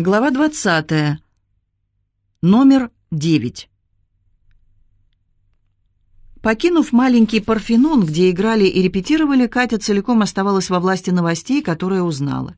Глава 20. Номер 9. Покинув маленький Парфенон, где играли и репетировали, Катя целиком оставалась во власти новостей, которые узнала.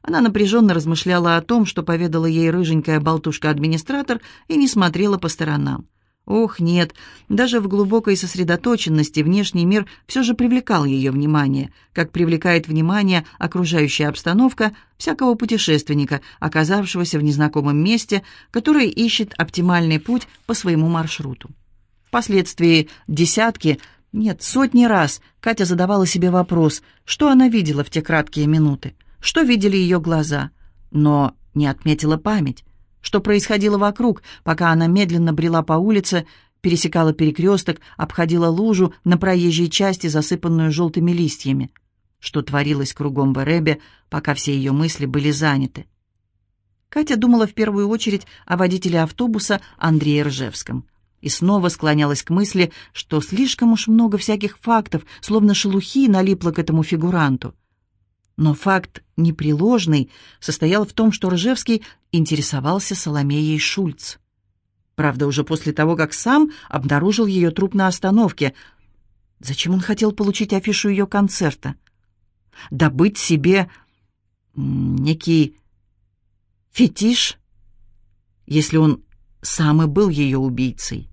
Она напряженно размышляла о том, что поведала ей рыженькая болтушка-администратор, и не смотрела по сторонам. Ох, нет, даже в глубокой сосредоточенности внешний мир все же привлекал ее внимание, как привлекает внимание окружающая обстановка всякого путешественника, оказавшегося в незнакомом месте, который ищет оптимальный путь по своему маршруту. Впоследствии десятки, нет, сотни раз Катя задавала себе вопрос, что она видела в те краткие минуты, что видели ее глаза, но не отметила память что происходило вокруг, пока она медленно брела по улице, пересекала перекресток, обходила лужу на проезжей части, засыпанную желтыми листьями. Что творилось кругом в Эребе, пока все ее мысли были заняты. Катя думала в первую очередь о водителе автобуса Андрее Ржевском и снова склонялась к мысли, что слишком уж много всяких фактов, словно шелухи, налипло к этому фигуранту. Но факт непреложный состоял в том, что Ржевский интересовался Соломеей Шульц. Правда, уже после того, как сам обнаружил ее труп на остановке. Зачем он хотел получить афишу ее концерта? Добыть себе некий фетиш, если он сам и был ее убийцей.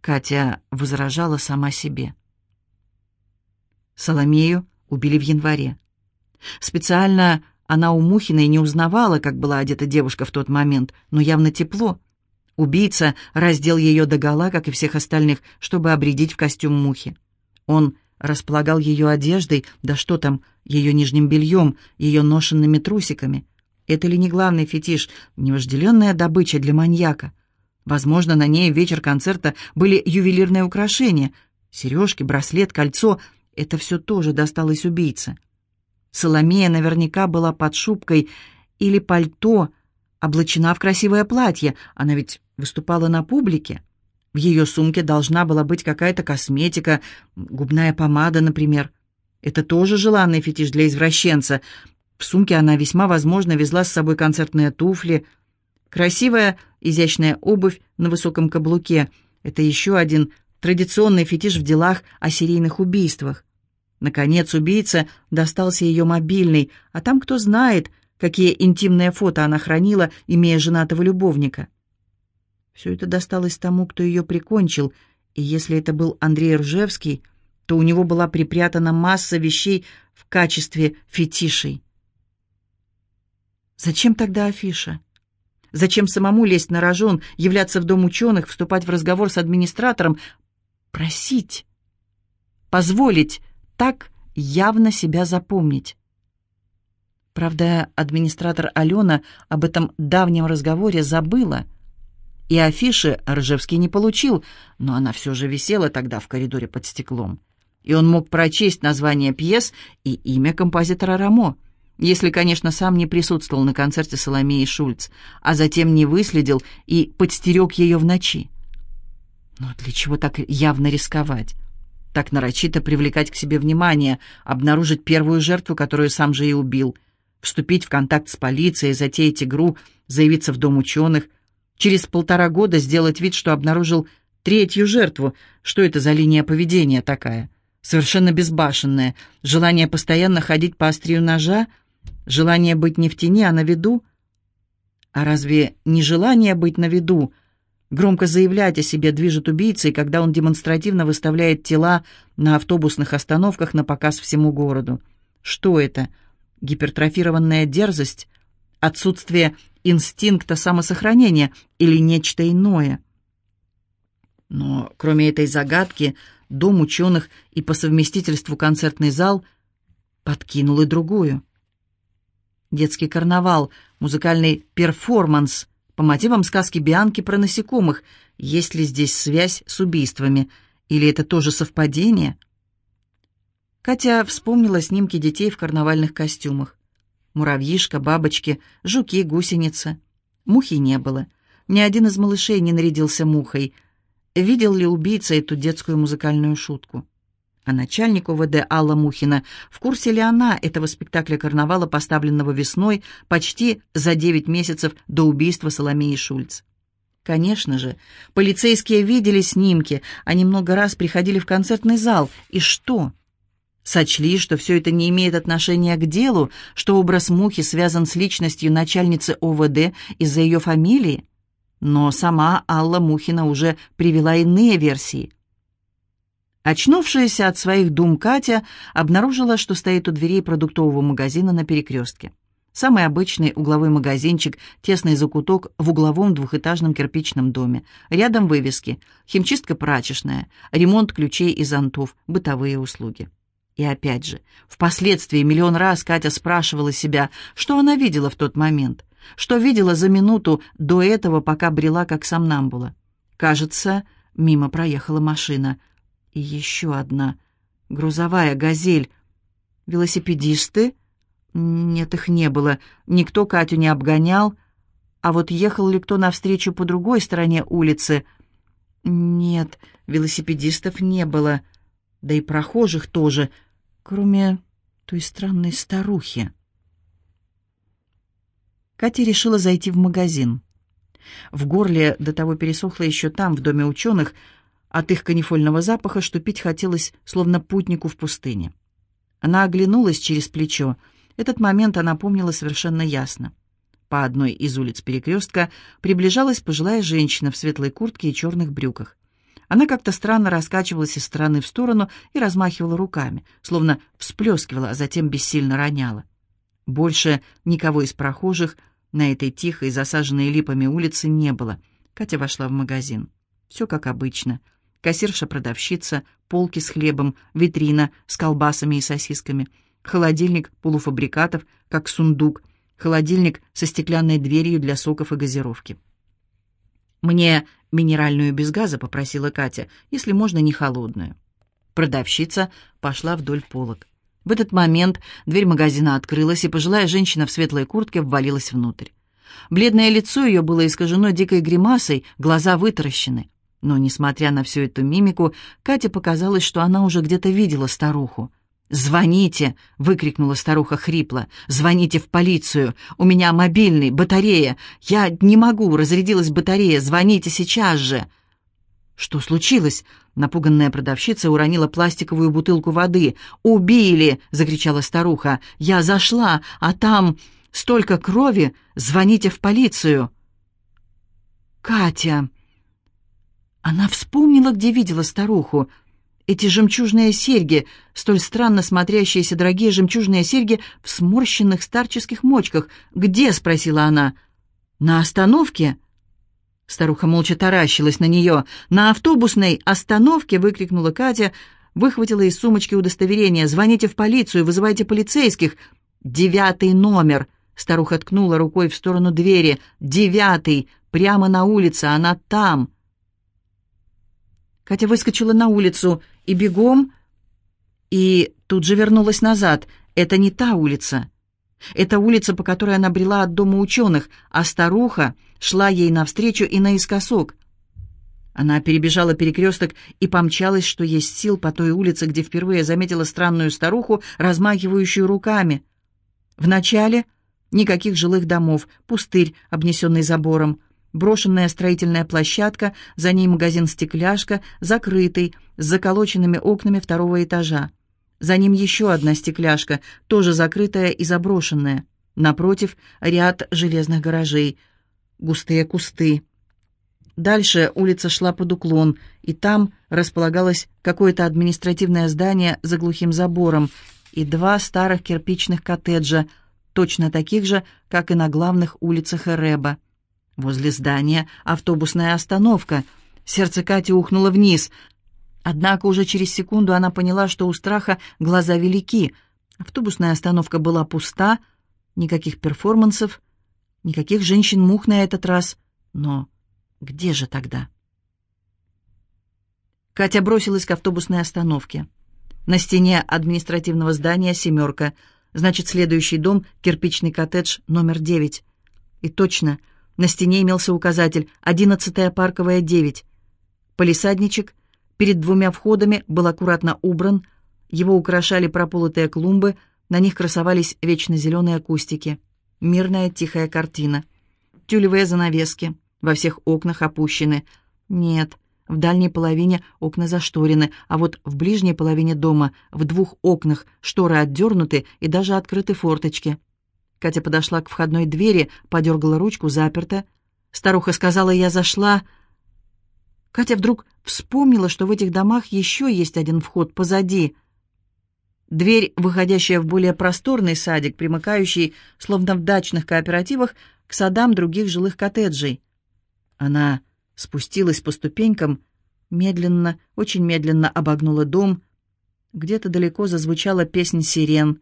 Катя возражала сама себе. Соломею убили в январе. Специально она у Мухиной не узнавала, как была одета девушка в тот момент, но явно тепло. Убийца раздел ее догола, как и всех остальных, чтобы обредить в костюм Мухи. Он располагал ее одеждой, да что там, ее нижним бельем, ее ношенными трусиками. Это ли не главный фетиш, невожделенная добыча для маньяка? Возможно, на ней вечер концерта были ювелирные украшения, сережки, браслет, кольцо — это все тоже досталось убийце. Соломея наверняка была под шубкой или пальто, облачена в красивое платье. Она ведь выступала на публике. В ее сумке должна была быть какая-то косметика, губная помада, например. Это тоже желанный фетиш для извращенца. В сумке она весьма возможно везла с собой концертные туфли. Красивая, изящная обувь на высоком каблуке — это еще один традиционный фетиш в делах о серийных убийствах. Наконец убийца достался ее мобильный, а там кто знает, какие интимные фото она хранила, имея женатого любовника. Все это досталось тому, кто ее прикончил, и если это был Андрей Ржевский, то у него была припрятана масса вещей в качестве фетишей. Зачем тогда афиша? Зачем самому лезть на рожон, являться в дом ученых, вступать в разговор с администратором, просить, позволить так явно себя запомнить. Правда, администратор Алена об этом давнем разговоре забыла, и афиши Ржевский не получил, но она все же висела тогда в коридоре под стеклом. И он мог прочесть название пьес и имя композитора Рамо, если, конечно, сам не присутствовал на концерте Соломеи Шульц, а затем не выследил и подстерег ее в ночи. Но для чего так явно рисковать? Так нарочито привлекать к себе внимание, обнаружить первую жертву, которую сам же и убил, вступить в контакт с полицией, затеять игру, заявиться в дом ученых, через полтора года сделать вид, что обнаружил третью жертву. Что это за линия поведения такая? Совершенно безбашенная. Желание постоянно ходить по острию ножа? Желание быть не в тени, а на виду? А разве не желание быть на виду Громко заявлять о себе движет убийцей, когда он демонстративно выставляет тела на автобусных остановках на показ всему городу. Что это? Гипертрофированная дерзость? Отсутствие инстинкта самосохранения или нечто иное? Но кроме этой загадки, дом ученых и по совместительству концертный зал подкинул и другую. Детский карнавал, музыкальный перформанс, по мотивам сказки Бианки про насекомых. Есть ли здесь связь с убийствами? Или это тоже совпадение? Катя вспомнила снимки детей в карнавальных костюмах. Муравьишка, бабочки, жуки, гусеница. Мухи не было. Ни один из малышей не нарядился мухой. Видел ли убийца эту детскую музыкальную шутку? А начальник УВД Алла Мухина, в курсе ли она этого спектакля карнавала, поставленного весной, почти за девять месяцев до убийства Соломеи Шульц? Конечно же, полицейские видели снимки, они много раз приходили в концертный зал. И что? Сочли, что все это не имеет отношения к делу, что образ Мухи связан с личностью начальницы ОВД из-за ее фамилии? Но сама Алла Мухина уже привела иные версии – Очнувшаяся от своих дум Катя обнаружила, что стоит у дверей продуктового магазина на перекрестке. Самый обычный угловой магазинчик, тесный закуток в угловом двухэтажном кирпичном доме. Рядом вывески «Химчистка прачечная», «Ремонт ключей и зонтов», «Бытовые услуги». И опять же, впоследствии миллион раз Катя спрашивала себя, что она видела в тот момент, что видела за минуту до этого, пока брела как сомнамбула. Кажется, мимо проехала машина – и еще одна. Грузовая «Газель». Велосипедисты? Нет, их не было. Никто Катю не обгонял. А вот ехал ли кто навстречу по другой стороне улицы? Нет, велосипедистов не было. Да и прохожих тоже, кроме той странной старухи. Катя решила зайти в магазин. В горле до того пересохло еще там, в доме ученых, от их канифольного запаха, что пить хотелось, словно путнику в пустыне. Она оглянулась через плечо. Этот момент она помнила совершенно ясно. По одной из улиц перекрестка приближалась пожилая женщина в светлой куртке и черных брюках. Она как-то странно раскачивалась из стороны в сторону и размахивала руками, словно всплескивала, а затем бессильно роняла. Больше никого из прохожих на этой тихой, засаженной липами улице не было. Катя вошла в магазин. Все как обычно — кассирша-продавщица, полки с хлебом, витрина с колбасами и сосисками, холодильник полуфабрикатов, как сундук, холодильник со стеклянной дверью для соков и газировки. «Мне минеральную без газа», — попросила Катя, «если можно, не холодную». Продавщица пошла вдоль полок. В этот момент дверь магазина открылась, и пожилая женщина в светлой куртке ввалилась внутрь. Бледное лицо ее было искажено дикой гримасой, глаза вытаращены. Но, несмотря на всю эту мимику, Кате показалось, что она уже где-то видела старуху. «Звоните!» — выкрикнула старуха хрипло. «Звоните в полицию! У меня мобильный, батарея! Я не могу, разрядилась батарея! Звоните сейчас же!» «Что случилось?» — напуганная продавщица уронила пластиковую бутылку воды. «Убили!» — закричала старуха. «Я зашла, а там столько крови! Звоните в полицию!» «Катя!» Она вспомнила, где видела старуху. Эти жемчужные серьги, столь странно смотрящиеся дорогие жемчужные серьги в сморщенных старческих мочках. «Где?» — спросила она. «На остановке?» Старуха молча таращилась на нее. «На автобусной остановке!» — выкрикнула Катя, выхватила из сумочки удостоверение. «Звоните в полицию, вызывайте полицейских!» «Девятый номер!» — старуха ткнула рукой в сторону двери. «Девятый! Прямо на улице! Она там!» Катя выскочила на улицу и бегом, и тут же вернулась назад. Это не та улица. Это улица, по которой она брела от дома ученых, а старуха шла ей навстречу и наискосок. Она перебежала перекресток и помчалась, что есть сил, по той улице, где впервые заметила странную старуху, размахивающую руками. Вначале никаких жилых домов, пустырь, обнесенный забором — брошенная строительная площадка, за ней магазин «Стекляшка», закрытый, с заколоченными окнами второго этажа. За ним еще одна стекляшка, тоже закрытая и заброшенная. Напротив ряд железных гаражей, густые кусты. Дальше улица шла под уклон, и там располагалось какое-то административное здание за глухим забором и два старых кирпичных коттеджа, точно таких же, как и на главных улицах Эреба. Возле здания автобусная остановка. Сердце Кати ухнуло вниз. Однако уже через секунду она поняла, что у страха глаза велики. Автобусная остановка была пуста, никаких перформансов, никаких женщин-мух на этот раз. Но где же тогда? Катя бросилась к автобусной остановке. На стене административного здания «семерка», значит, следующий дом — кирпичный коттедж номер девять. И точно — на стене имелся указатель «Одиннадцатая парковая, 9». Полисадничек перед двумя входами был аккуратно убран, Его украшали прополотые клумбы, на них красовались вечно зеленые кустики. Мирная тихая картина. Тюлевые занавески, во всех окнах опущены. Нет, в дальней половине окна зашторены, а вот в ближней половине дома в двух окнах шторы отдернуты и даже открыты форточки. Катя подошла к входной двери, подергала ручку, заперта. Старуха сказала, я зашла. Катя вдруг вспомнила, что в этих домах еще есть один вход позади. Дверь, выходящая в более просторный садик, примыкающий, словно в дачных кооперативах, к садам других жилых коттеджей. Она спустилась по ступенькам, медленно, очень медленно обогнула дом. Где-то далеко зазвучала песнь сирен.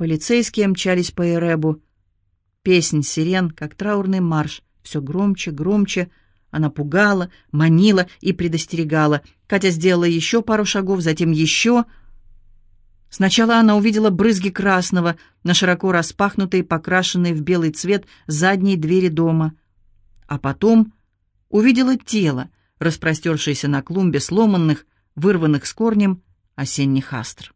Полицейские мчались по Эребу. Песнь сирен, как траурный марш, все громче, громче. Она пугала, манила и предостерегала. Катя сделала еще пару шагов, затем еще. Сначала она увидела брызги красного на широко распахнутой, покрашенной в белый цвет задней двери дома. А потом увидела тело, распростершееся на клумбе сломанных, вырванных с корнем осенних астр.